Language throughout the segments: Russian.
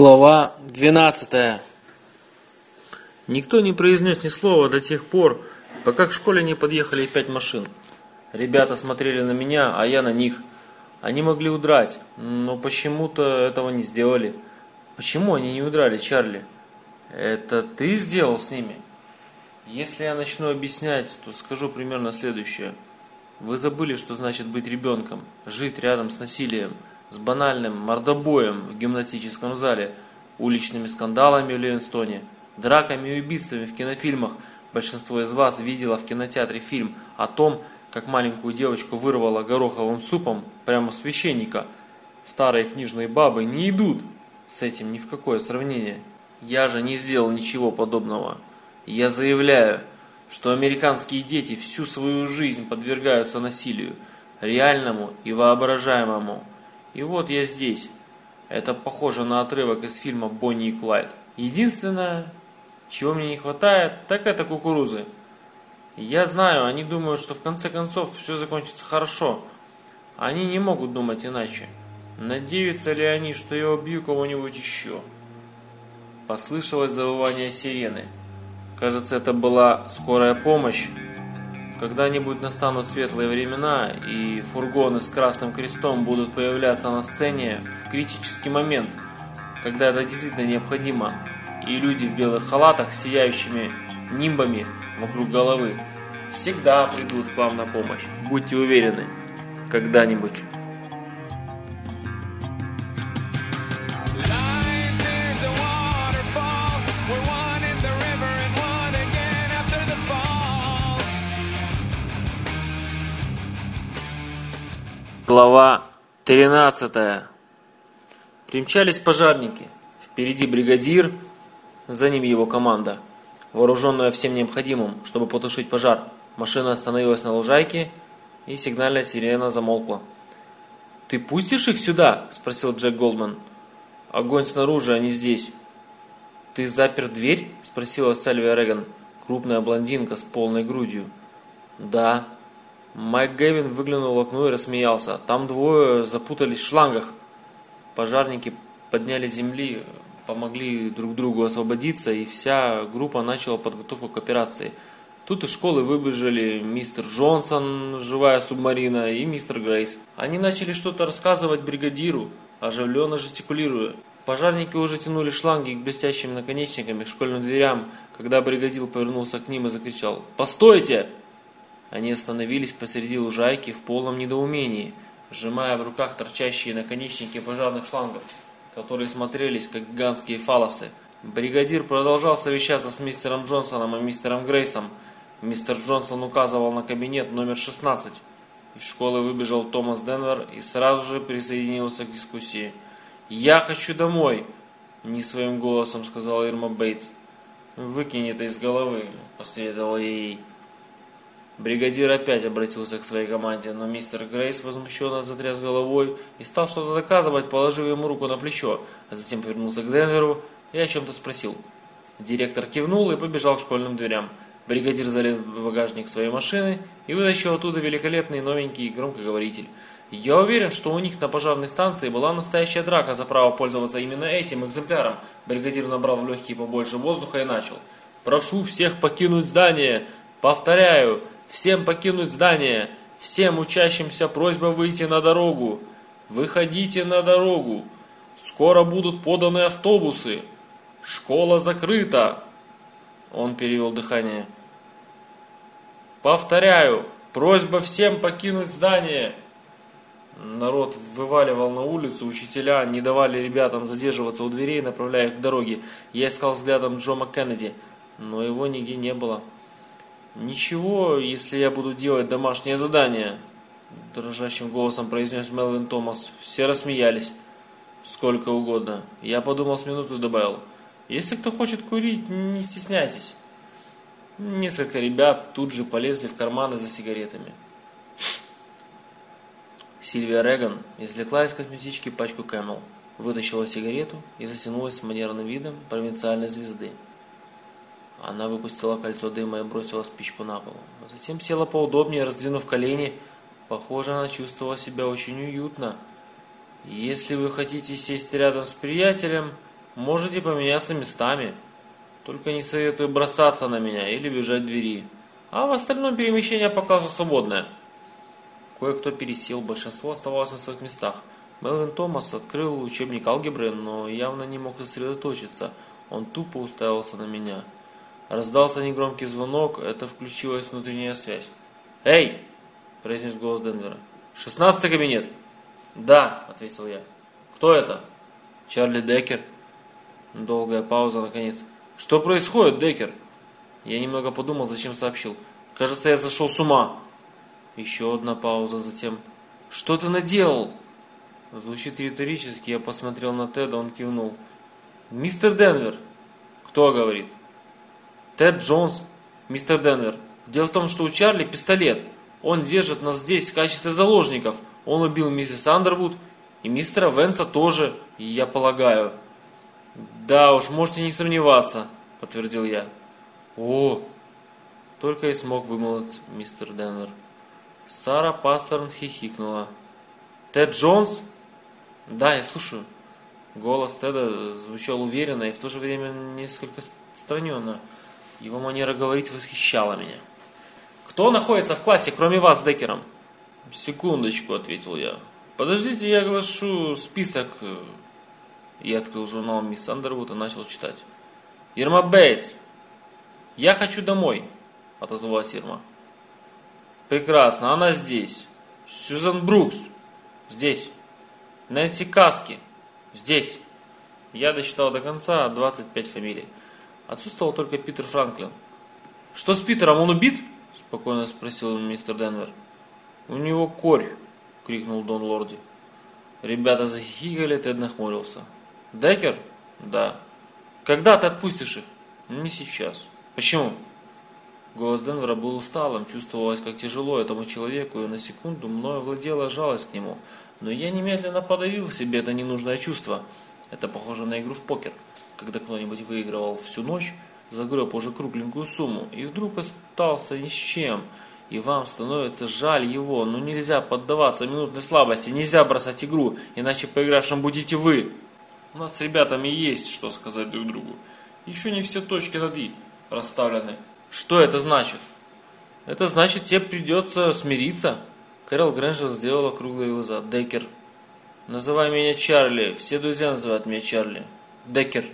Глава 12 Никто не произнес ни слова до тех пор, пока к школе не подъехали пять машин. Ребята смотрели на меня, а я на них. Они могли удрать, но почему-то этого не сделали. Почему они не удрали, Чарли? Это ты сделал с ними? Если я начну объяснять, то скажу примерно следующее. Вы забыли, что значит быть ребенком, жить рядом с насилием – с банальным мордобоем в гимнастическом зале, уличными скандалами в Ливенстоне, драками и убийствами в кинофильмах. Большинство из вас видело в кинотеатре фильм о том, как маленькую девочку вырвало гороховым супом прямо священника. Старые книжные бабы не идут с этим ни в какое сравнение. Я же не сделал ничего подобного. Я заявляю, что американские дети всю свою жизнь подвергаются насилию, реальному и воображаемому. И вот я здесь. Это похоже на отрывок из фильма «Бонни и Клайд». Единственное, чего мне не хватает, так это кукурузы. Я знаю, они думают, что в конце концов все закончится хорошо. Они не могут думать иначе. Надеются ли они, что я убью кого-нибудь еще? Послышалось завывание сирены. Кажется, это была скорая помощь. Когда-нибудь настанут светлые времена, и фургоны с красным крестом будут появляться на сцене в критический момент, когда это действительно необходимо, и люди в белых халатах с сияющими нимбами вокруг головы всегда придут к вам на помощь. Будьте уверены, когда-нибудь. Глава 13. Примчались пожарники. Впереди бригадир, за ним его команда, вооруженная всем необходимым, чтобы потушить пожар. Машина остановилась на лужайке, и сигнальная сирена замолкла. «Ты пустишь их сюда?» – спросил Джек Голдман. «Огонь снаружи, а не здесь». «Ты запер дверь?» – спросила Сальвия Реган, крупная блондинка с полной грудью. «Да», Майк Гэвин выглянул в окно и рассмеялся. Там двое запутались в шлангах. Пожарники подняли земли, помогли друг другу освободиться, и вся группа начала подготовку к операции. Тут из школы выбежали мистер Джонсон, живая субмарина, и мистер Грейс. Они начали что-то рассказывать бригадиру, оживленно жестикулируя. Пожарники уже тянули шланги к блестящим наконечниками к школьным дверям, когда бригадир повернулся к ним и закричал «Постойте!» Они остановились посреди лужайки в полном недоумении, сжимая в руках торчащие наконечники пожарных шлангов, которые смотрелись как гигантские фалосы. Бригадир продолжал совещаться с мистером Джонсоном и мистером Грейсом. Мистер Джонсон указывал на кабинет номер 16. Из школы выбежал Томас Денвер и сразу же присоединился к дискуссии. «Я хочу домой!» – не своим голосом сказала Ирма Бейтс. «Выкинь это из головы», – посоветовал ей. Бригадир опять обратился к своей команде, но мистер Грейс возмущенно затряс головой и стал что-то доказывать, положив ему руку на плечо, а затем повернулся к Денверу и о чем-то спросил. Директор кивнул и побежал к школьным дверям. Бригадир залез в багажник своей машины и вытащил оттуда великолепный новенький громкоговоритель. Я уверен, что у них на пожарной станции была настоящая драка за право пользоваться именно этим экземпляром. Бригадир набрал в легкие побольше воздуха и начал. «Прошу всех покинуть здание! Повторяю, Всем покинуть здание. Всем учащимся просьба выйти на дорогу. Выходите на дорогу. Скоро будут поданы автобусы. Школа закрыта. Он перевел дыхание. Повторяю, просьба всем покинуть здание. Народ вываливал на улицу, учителя не давали ребятам задерживаться у дверей, направляя их к дороге. Я искал взглядом Джо МакКеннеди, но его нигде не было. «Ничего, если я буду делать домашнее задание», – дрожащим голосом произнес Мелвин Томас. Все рассмеялись. «Сколько угодно». Я подумал с минуту и добавил. «Если кто хочет курить, не стесняйтесь». Несколько ребят тут же полезли в карманы за сигаретами. Сильвия Реган извлекла из косметички пачку Camel, вытащила сигарету и затянулась с манерным видом провинциальной звезды. Она выпустила кольцо дыма и бросила спичку на пол. Затем села поудобнее, раздвинув колени. Похоже, она чувствовала себя очень уютно. Если вы хотите сесть рядом с приятелем, Можете поменяться местами. Только не советую бросаться на меня или бежать двери. А в остальном перемещение показу свободное. Кое-кто пересел, большинство оставалось на своих местах. Мелвин Томас открыл учебник алгебры, но явно не мог сосредоточиться. Он тупо уставился на меня. Раздался негромкий звонок, это включилась внутренняя связь. «Эй!» – произнес голос Денвера. «Шестнадцатый кабинет!» «Да», – ответил я. «Кто это?» «Чарли Деккер». Долгая пауза, наконец. «Что происходит, Деккер?» Я немного подумал, зачем сообщил. «Кажется, я зашел с ума». Еще одна пауза, затем. «Что ты наделал?» Звучит риторически, я посмотрел на Теда, он кивнул. «Мистер Денвер!» «Кто говорит?» «Тед Джонс, мистер Денвер. Дело в том, что у Чарли пистолет. Он держит нас здесь в качестве заложников. Он убил миссис Андервуд и мистера Венса тоже, я полагаю». «Да уж, можете не сомневаться», — подтвердил я. «О!» — только и смог вымолвить мистер Денвер. Сара Пастерн хихикнула. «Тед Джонс?» «Да, я слушаю». Голос Теда звучал уверенно и в то же время несколько страненно. Его манера говорить восхищала меня. «Кто находится в классе, кроме вас с Деккером?» «Секундочку», — ответил я. «Подождите, я оглашу список». Я открыл журнал «Мисс Андервуд» и начал читать. «Ирма Бейтс!» «Я хочу домой», — отозвалась Ирма. «Прекрасно, она здесь. Сьюзан Брукс. Здесь. Нэнси Каски. Здесь». Я досчитал до конца 25 фамилий. Отсутствовал только Питер Франклин. «Что с Питером, он убит?» – спокойно спросил мистер Денвер. «У него корь!» – крикнул Дон Лорди. Ребята захихикали, Тед нахмурился. «Деккер?» «Да». «Когда ты отпустишь их?» «Не сейчас». «Почему?» Голос Денвера был усталым, чувствовалось, как тяжело этому человеку, и на секунду мною владела жалость к нему. Но я немедленно подавил в себе это ненужное чувство. Это похоже на игру в покер когда кто-нибудь выигрывал всю ночь, загреб уже кругленькую сумму и вдруг остался ни с чем, и вам становится жаль его, но нельзя поддаваться минутной слабости, нельзя бросать игру, иначе проигравшим будете вы. У нас с ребятами есть что сказать друг другу. Еще не все точки над «и» расставлены. Что это значит? Это значит, тебе придется смириться. Кэрол Грэнджер сделала круглые глаза. Деккер. Называй меня Чарли. Все друзья называют меня Чарли. Деккер.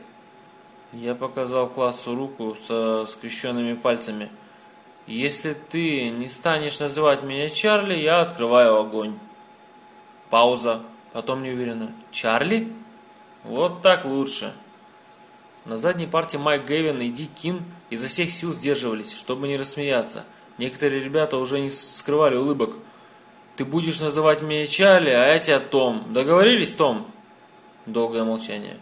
Я показал классу руку со скрещенными пальцами. Если ты не станешь называть меня Чарли, я открываю огонь. Пауза. Потом неуверенно. Чарли? Вот так лучше. На задней парте Майк Гэвин и Ди Кин изо всех сил сдерживались, чтобы не рассмеяться. Некоторые ребята уже не скрывали улыбок. «Ты будешь называть меня Чарли, а я тебя Том. Договорились, Том?» Долгое молчание.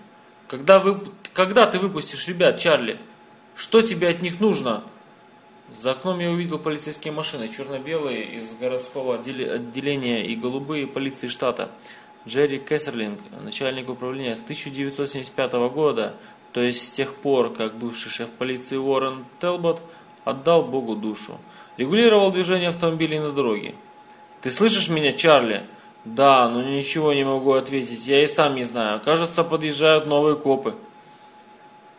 «Когда вы когда ты выпустишь ребят, Чарли? Что тебе от них нужно? За окном я увидел полицейские машины, черно-белые из городского отделения и голубые полиции штата. Джерри Кессерлинг, начальник управления с 1975 года, то есть с тех пор, как бывший шеф полиции Уоррен Телбот отдал Богу душу. Регулировал движение автомобилей на дороге. «Ты слышишь меня, Чарли?» «Да, но ничего не могу ответить, я и сам не знаю. Кажется, подъезжают новые копы».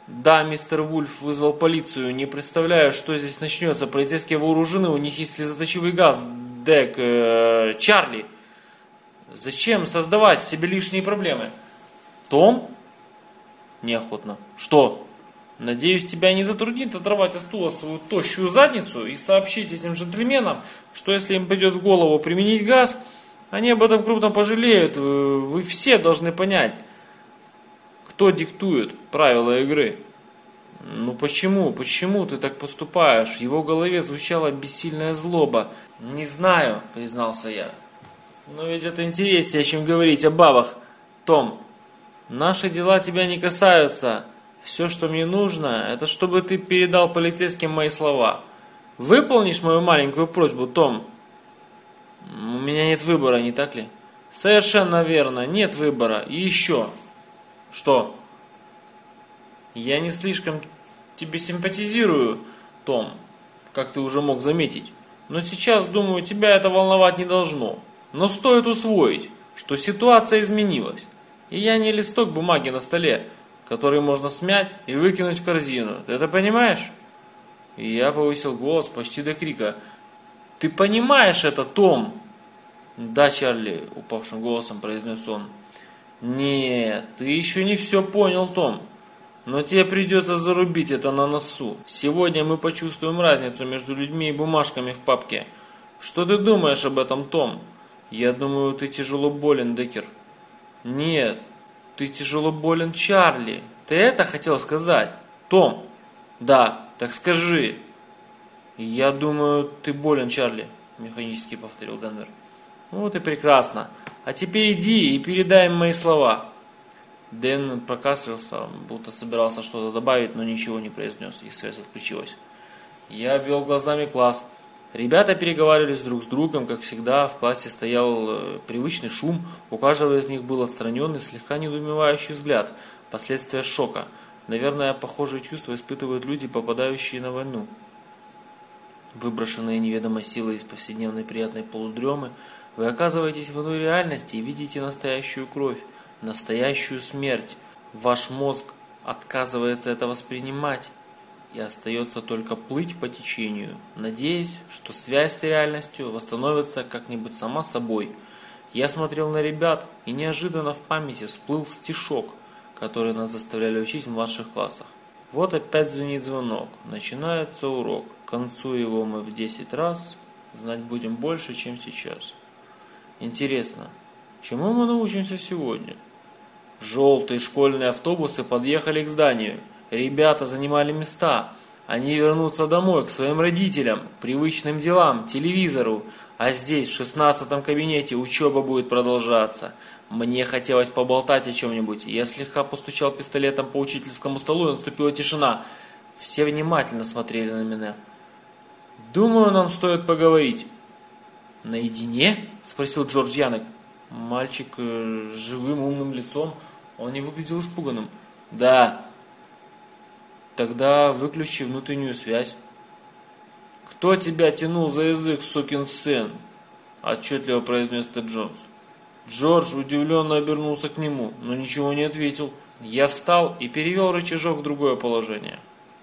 Да, мистер Вульф вызвал полицию. Не представляю, что здесь начнется. Полицейские вооружены, у них есть слезоточивый газ. Дек, э, Чарли. Зачем создавать себе лишние проблемы? Том? Неохотно. Что? Надеюсь, тебя не затруднит оторвать от стула свою тощую задницу и сообщить этим джентльменам, что если им придет в голову применить газ, они об этом крупно пожалеют. Вы все должны понять. Кто диктует правила игры? Ну почему, почему ты так поступаешь? В его голове звучала бессильная злоба. Не знаю, признался я. Но ведь это интереснее, чем говорить о бабах. Том, наши дела тебя не касаются. Все, что мне нужно, это чтобы ты передал полицейским мои слова. Выполнишь мою маленькую просьбу, Том? У меня нет выбора, не так ли? Совершенно верно, нет выбора. И еще, что? Я не слишком тебе симпатизирую, Том, как ты уже мог заметить. Но сейчас, думаю, тебя это волновать не должно. Но стоит усвоить, что ситуация изменилась. И я не листок бумаги на столе. который можно смять и выкинуть в корзину. Ты это понимаешь? И я повысил голос почти до крика. Ты понимаешь это, Том? Да, Чарли, упавшим голосом произнес он. Нет, ты еще не все понял, Том. Но тебе придется зарубить это на носу. Сегодня мы почувствуем разницу между людьми и бумажками в папке. Что ты думаешь об этом, Том? Я думаю, ты тяжело болен, Декер. Нет, ты тяжело болен, Чарли. Ты это хотел сказать? Том? Да, так скажи. Я думаю, ты болен, Чарли, механически повторил Денвер. Вот и прекрасно. А теперь иди и передай им мои слова. Дэн прокашлялся, будто собирался что-то добавить, но ничего не произнес, и связь отключилась. Я обвел глазами класс. Ребята переговаривались друг с другом, как всегда, в классе стоял э, привычный шум, у каждого из них был отстраненный, слегка недоумевающий взгляд, последствия шока. Наверное, похожие чувства испытывают люди, попадающие на войну. Выброшенные неведомой силой из повседневной приятной полудремы, вы оказываетесь в иной реальности и видите настоящую кровь настоящую смерть. Ваш мозг отказывается это воспринимать и остается только плыть по течению, надеясь, что связь с реальностью восстановится как-нибудь сама собой. Я смотрел на ребят, и неожиданно в памяти всплыл стишок, который нас заставляли учить в младших классах. Вот опять звенит звонок, начинается урок, к концу его мы в 10 раз знать будем больше, чем сейчас. Интересно, чему мы научимся сегодня? Желтые школьные автобусы подъехали к зданию. Ребята занимали места. Они вернутся домой, к своим родителям, к привычным делам, телевизору. А здесь, в шестнадцатом кабинете, учеба будет продолжаться. Мне хотелось поболтать о чем-нибудь. Я слегка постучал пистолетом по учительскому столу, и наступила тишина. Все внимательно смотрели на меня. «Думаю, нам стоит поговорить». «Наедине?» – спросил Джордж Янок. Мальчик э, с живым умным лицом он не выглядел испуганным. Да. Тогда выключи внутреннюю связь. Кто тебя тянул за язык, сукин сын? Отчетливо произнес Тед Джонс. Джордж удивленно обернулся к нему, но ничего не ответил. Я встал и перевел рычажок в другое положение.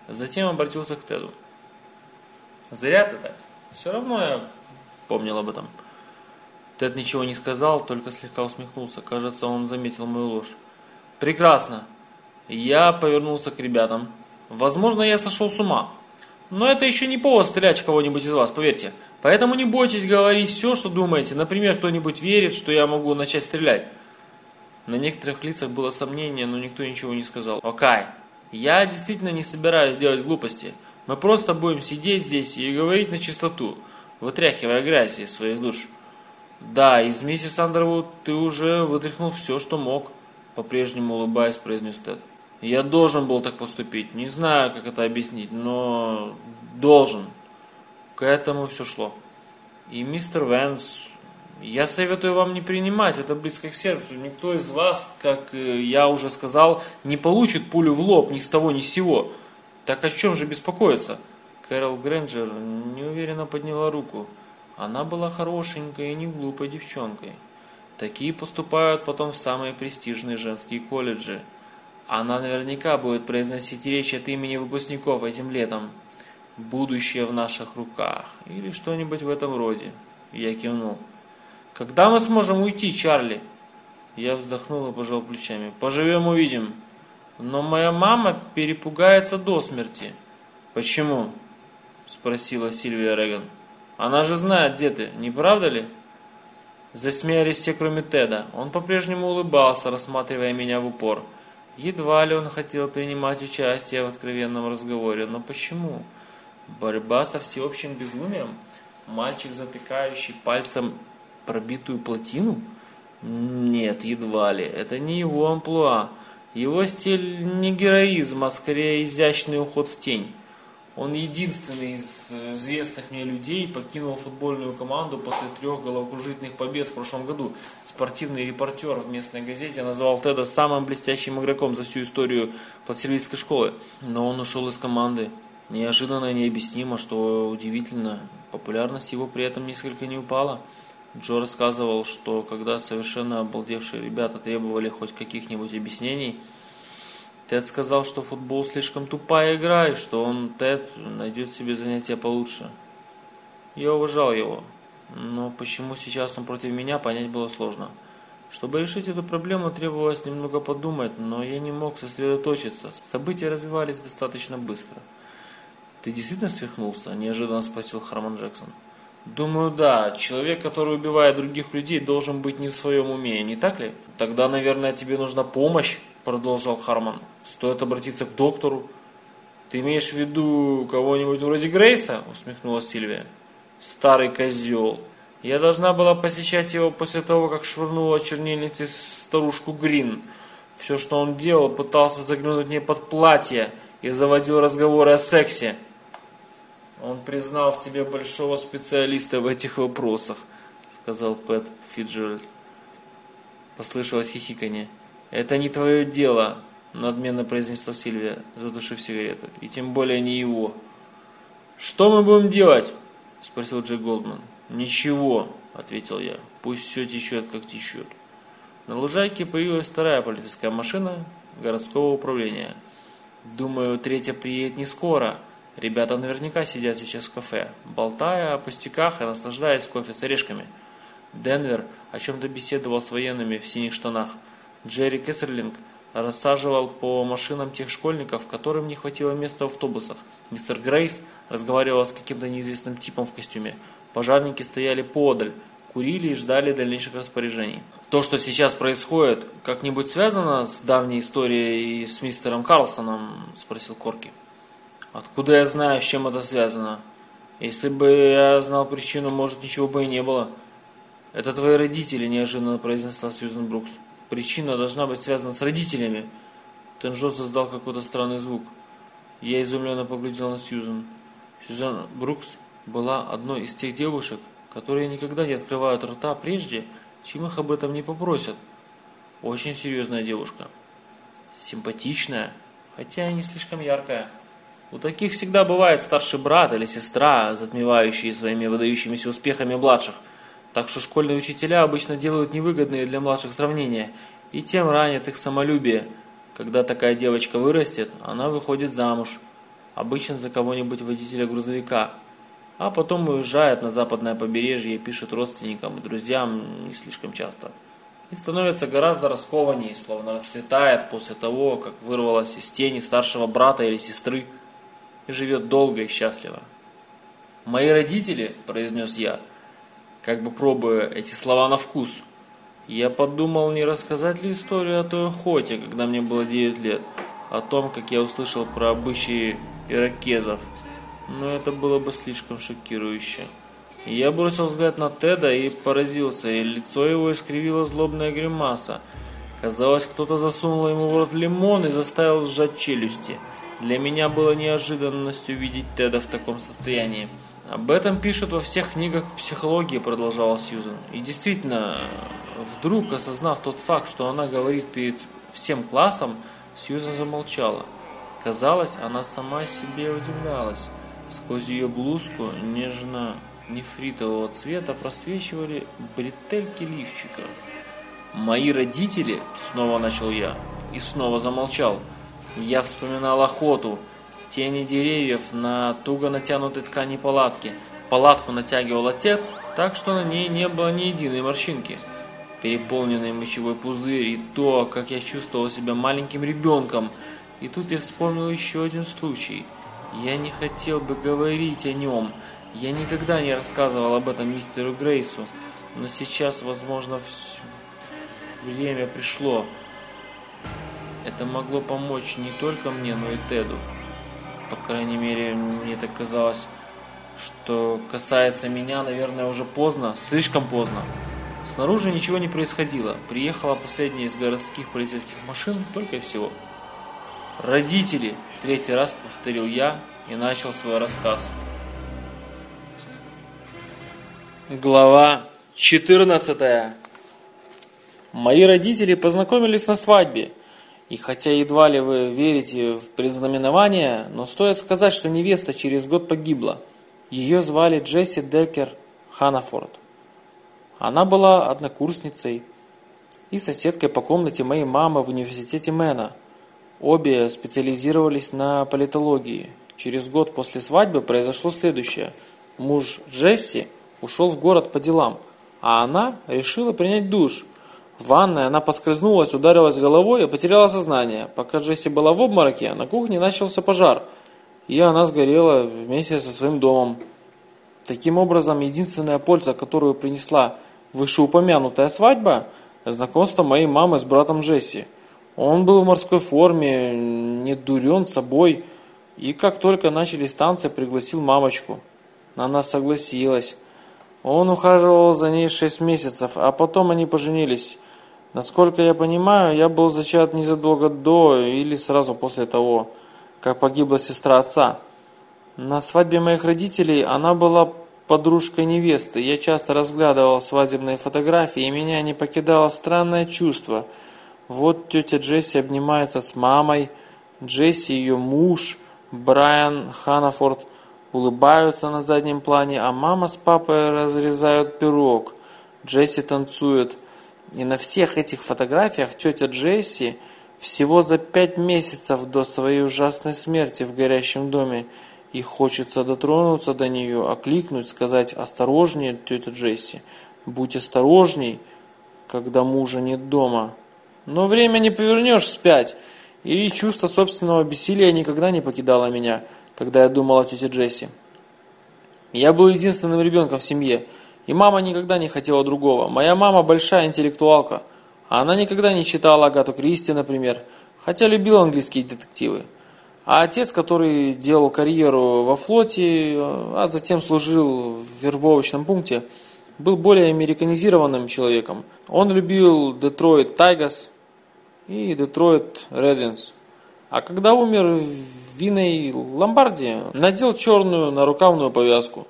Затем обратился к Теду. Зря ты. Все равно я помнил об этом. Тед ничего не сказал, только слегка усмехнулся. Кажется, он заметил мою ложь. Прекрасно. Я повернулся к ребятам. Возможно, я сошел с ума. Но это еще не повод стрелять в кого-нибудь из вас, поверьте. Поэтому не бойтесь говорить все, что думаете. Например, кто-нибудь верит, что я могу начать стрелять. На некоторых лицах было сомнение, но никто ничего не сказал. Окей, я действительно не собираюсь делать глупости. Мы просто будем сидеть здесь и говорить на чистоту, вытряхивая грязь из своих душ. Да, из миссис Андервуд ты уже вытряхнул все, что мог. По-прежнему улыбаясь, произнес Тед. Я должен был так поступить. Не знаю, как это объяснить, но должен. К этому все шло. И мистер Вэнс, я советую вам не принимать это близко к сердцу. Никто из вас, как я уже сказал, не получит пулю в лоб ни с того ни с сего. Так о чем же беспокоиться? Кэрол Грэнджер неуверенно подняла руку. Она была хорошенькой и не глупой девчонкой. Такие поступают потом в самые престижные женские колледжи. Она наверняка будет произносить речь от имени выпускников этим летом. Будущее в наших руках. Или что-нибудь в этом роде. Я кивнул. Когда мы сможем уйти, Чарли? Я вздохнул и пожал плечами. Поживем увидим. Но моя мама перепугается до смерти. Почему? Спросила Сильвия Реган. Она же знает, где ты, не правда ли? Засмеялись все, кроме Теда. Он по-прежнему улыбался, рассматривая меня в упор. Едва ли он хотел принимать участие в откровенном разговоре, но почему? Борьба со всеобщим безумием? Мальчик, затыкающий пальцем пробитую плотину? Нет, едва ли. Это не его амплуа. Его стиль не героизм, а скорее изящный уход в тень. Он единственный из э, известных мне людей покинул футбольную команду после трех головокружительных побед в прошлом году. Спортивный репортер в местной газете назвал Теда самым блестящим игроком за всю историю подсервийской школы. Но он ушел из команды. Неожиданно и необъяснимо, что удивительно, популярность его при этом несколько не упала. Джо рассказывал, что когда совершенно обалдевшие ребята требовали хоть каких-нибудь объяснений, Тед сказал, что футбол слишком тупая игра, и что он, Тед, найдет себе занятие получше. Я уважал его, но почему сейчас он против меня, понять было сложно. Чтобы решить эту проблему, требовалось немного подумать, но я не мог сосредоточиться. События развивались достаточно быстро. «Ты действительно свихнулся?» – неожиданно спросил Харман Джексон. «Думаю, да. Человек, который убивает других людей, должен быть не в своем уме, не так ли?» «Тогда, наверное, тебе нужна помощь», – продолжал Харман. «Стоит обратиться к доктору». «Ты имеешь в виду кого-нибудь вроде Грейса?» – усмехнулась Сильвия. «Старый козел. Я должна была посещать его после того, как швырнула чернильницей старушку Грин. Все, что он делал, пытался заглянуть мне под платье и заводил разговоры о сексе». Он признал в тебе большого специалиста в этих вопросах, сказал Пэт Фиджеральд. Послышалось хихиканье. Это не твое дело, надменно произнесла Сильвия, задушив сигарету. И тем более не его. Что мы будем делать? Спросил Джек Голдман. Ничего, ответил я. Пусть все течет, как течет. На лужайке появилась вторая полицейская машина городского управления. Думаю, третья приедет не скоро, Ребята наверняка сидят сейчас в кафе, болтая о пустяках и наслаждаясь кофе с орешками. Денвер о чем-то беседовал с военными в синих штанах. Джерри Кессерлинг рассаживал по машинам тех школьников, которым не хватило места в автобусах. Мистер Грейс разговаривал с каким-то неизвестным типом в костюме. Пожарники стояли подаль, курили и ждали дальнейших распоряжений. То, что сейчас происходит, как-нибудь связано с давней историей с мистером Карлсоном? Спросил Корки. Откуда я знаю, с чем это связано? Если бы я знал причину, может, ничего бы и не было. Это твои родители, неожиданно произнесла Сьюзен Брукс. Причина должна быть связана с родителями. Тенжо создал какой-то странный звук. Я изумленно поглядел на Сьюзен. Сьюзен Брукс была одной из тех девушек, которые никогда не открывают рта прежде, чем их об этом не попросят. Очень серьезная девушка. Симпатичная, хотя и не слишком яркая. У таких всегда бывает старший брат или сестра, затмевающие своими выдающимися успехами младших. Так что школьные учителя обычно делают невыгодные для младших сравнения, и тем ранят их самолюбие. Когда такая девочка вырастет, она выходит замуж, обычно за кого-нибудь водителя грузовика, а потом уезжает на западное побережье и пишет родственникам и друзьям не слишком часто. И становится гораздо раскованней, словно расцветает после того, как вырвалась из тени старшего брата или сестры и живет долго и счастливо. «Мои родители», – произнес я, как бы пробуя эти слова на вкус. Я подумал, не рассказать ли историю о той охоте, когда мне было 9 лет, о том, как я услышал про обычаи иракезов. Но это было бы слишком шокирующе. Я бросил взгляд на Теда и поразился, и лицо его искривило злобная гримаса. Казалось, кто-то засунул ему в рот лимон и заставил сжать челюсти – для меня было неожиданностью видеть Теда в таком состоянии. Об этом пишут во всех книгах психологии, продолжала Сьюзен. И действительно, вдруг осознав тот факт, что она говорит перед всем классом, Сьюзен замолчала. Казалось, она сама себе удивлялась. Сквозь ее блузку нежно-нефритового цвета просвечивали бретельки лифчика. «Мои родители», — снова начал я, и снова замолчал, — я вспоминал охоту, тени деревьев на туго натянутой ткани палатки. Палатку натягивал отец, так что на ней не было ни единой морщинки. Переполненный мочевой пузырь и то, как я чувствовал себя маленьким ребенком. И тут я вспомнил еще один случай. Я не хотел бы говорить о нем. Я никогда не рассказывал об этом мистеру Грейсу. Но сейчас, возможно, время пришло. Это могло помочь не только мне, но и Теду. По крайней мере, мне так казалось. Что касается меня, наверное, уже поздно, слишком поздно. Снаружи ничего не происходило. Приехала последняя из городских полицейских машин, только и всего. «Родители!» – третий раз повторил я и начал свой рассказ. Глава 14 Мои родители познакомились на свадьбе. И хотя едва ли вы верите в предзнаменование, но стоит сказать, что невеста через год погибла. Ее звали Джесси Деккер Ханафорд. Она была однокурсницей и соседкой по комнате моей мамы в университете Мэна. Обе специализировались на политологии. Через год после свадьбы произошло следующее. Муж Джесси ушел в город по делам, а она решила принять душ. В ванной она поскользнулась, ударилась головой и потеряла сознание. Пока Джесси была в обмороке, на кухне начался пожар, и она сгорела вместе со своим домом. Таким образом, единственная польза, которую принесла вышеупомянутая свадьба – знакомство моей мамы с братом Джесси – он был в морской форме, не дурен собой, и как только начались танцы, пригласил мамочку. Она согласилась. Он ухаживал за ней шесть месяцев, а потом они поженились. Насколько я понимаю, я был зачат незадолго до или сразу после того, как погибла сестра отца. На свадьбе моих родителей она была подружкой невесты. Я часто разглядывал свадебные фотографии, и меня не покидало странное чувство – вот тетя Джесси обнимается с мамой, Джесси ее муж, Брайан Ханафорд улыбаются на заднем плане, а мама с папой разрезают пирог. Джесси танцует. И на всех этих фотографиях тетя Джесси всего за пять месяцев до своей ужасной смерти в горящем доме. И хочется дотронуться до нее, окликнуть, сказать «Осторожнее, тетя Джесси, будь осторожней, когда мужа нет дома». Но время не повернешь вспять, и чувство собственного бессилия никогда не покидало меня, когда я думал о тете Джесси. Я был единственным ребенком в семье, и мама никогда не хотела другого. Моя мама большая интеллектуалка, а она никогда не читала Агату Кристи, например, хотя любила английские детективы. А отец, который делал карьеру во флоте, а затем служил в вербовочном пункте, был более американизированным человеком. Он любил Детройт Тайгас, и Детройт Редвинс. А когда умер Виней Ломбарди, надел черную нарукавную повязку.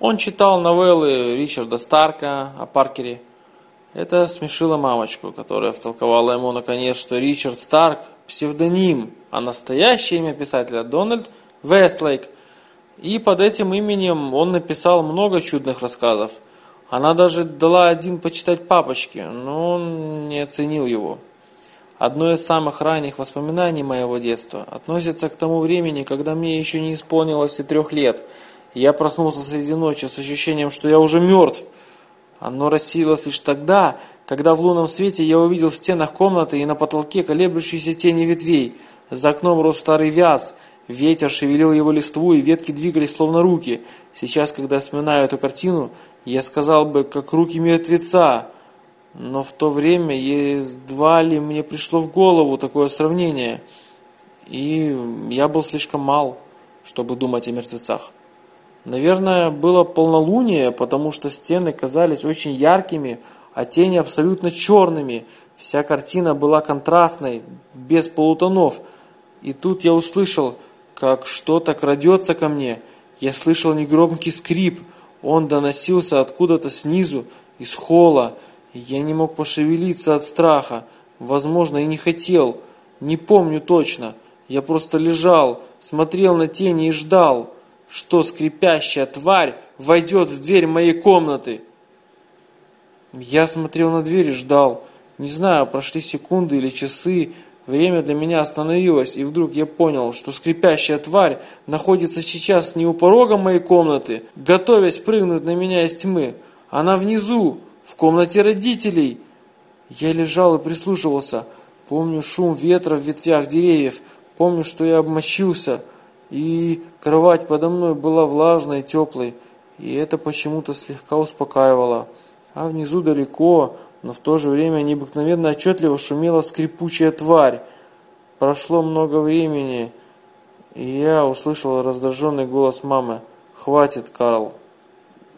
Он читал новеллы Ричарда Старка о Паркере. Это смешило мамочку, которая втолковала ему наконец, что Ричард Старк – псевдоним, а настоящее имя писателя – Дональд Вестлейк. И под этим именем он написал много чудных рассказов. Она даже дала один почитать папочке, но он не оценил его. Одно из самых ранних воспоминаний моего детства относится к тому времени, когда мне еще не исполнилось и трех лет. Я проснулся среди ночи с ощущением, что я уже мертв. Оно рассеялось лишь тогда, когда в лунном свете я увидел в стенах комнаты и на потолке колеблющиеся тени ветвей. За окном рос старый вяз, ветер шевелил его листву, и ветки двигались словно руки. Сейчас, когда вспоминаю эту картину, я сказал бы, как руки мертвеца. Но в то время едва ли мне пришло в голову такое сравнение. И я был слишком мал, чтобы думать о мертвецах. Наверное, было полнолуние, потому что стены казались очень яркими, а тени абсолютно черными. Вся картина была контрастной, без полутонов. И тут я услышал, как что-то крадется ко мне. Я слышал негромкий скрип. Он доносился откуда-то снизу, из холла. Я не мог пошевелиться от страха, возможно, и не хотел, не помню точно. Я просто лежал, смотрел на тени и ждал, что скрипящая тварь войдет в дверь моей комнаты. Я смотрел на дверь и ждал. Не знаю, прошли секунды или часы, время для меня остановилось, и вдруг я понял, что скрипящая тварь находится сейчас не у порога моей комнаты, готовясь прыгнуть на меня из тьмы. Она внизу, в комнате родителей. Я лежал и прислушивался. Помню шум ветра в ветвях деревьев. Помню, что я обмочился. И кровать подо мной была влажной, теплой. И это почему-то слегка успокаивало. А внизу далеко, но в то же время необыкновенно отчетливо шумела скрипучая тварь. Прошло много времени, и я услышал раздраженный голос мамы. «Хватит, Карл!»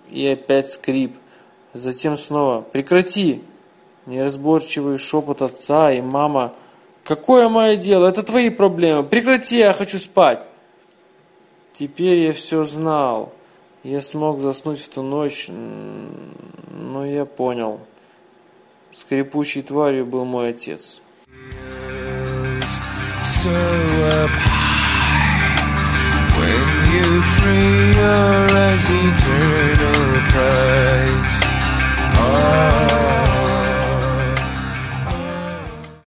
И опять скрип. Затем снова «Прекрати!» Неразборчивый шепот отца и мама «Какое мое дело? Это твои проблемы! Прекрати, я хочу спать!» Теперь я все знал. Я смог заснуть в ту ночь, но я понял. Скрипучей тварью был мой отец. Oh.